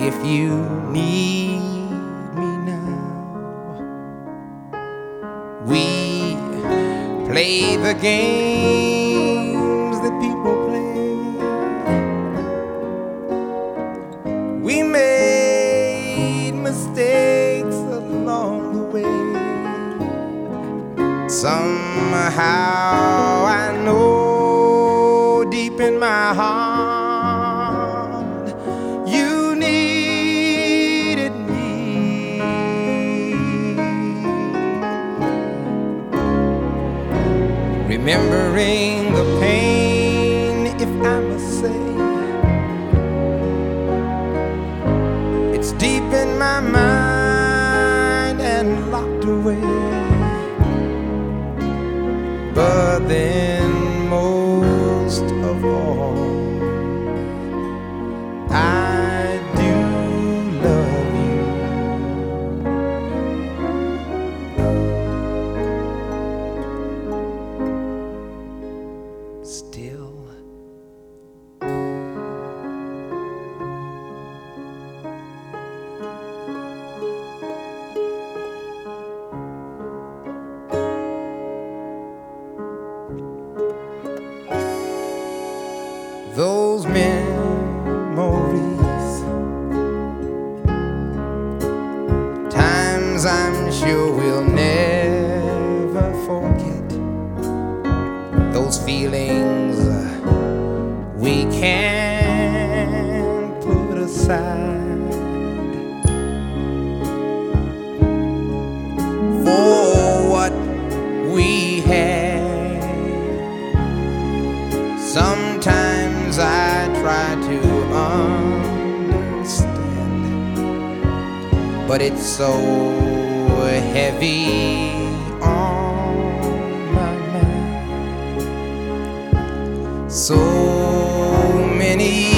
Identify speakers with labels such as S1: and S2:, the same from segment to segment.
S1: if you need me now. We play the games that people play. We made mistakes along the way. Somehow I know deep in my heart Remembering the pain, if I must say, it's deep in my mind and locked away. But then, Still. those memories. Times I'm sure we'll put aside. For what we had. Sometimes I try to understand, but it's so heavy on my mind. So many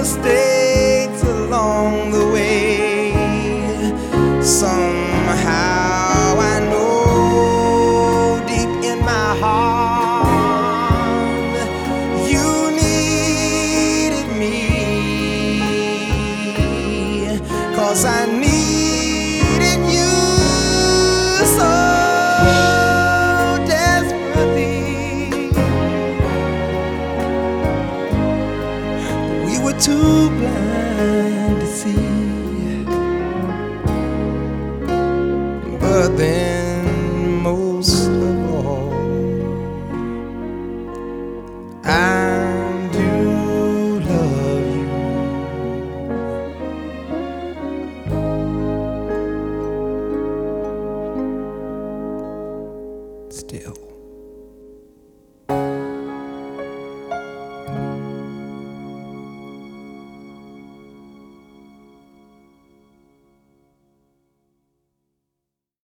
S1: made but then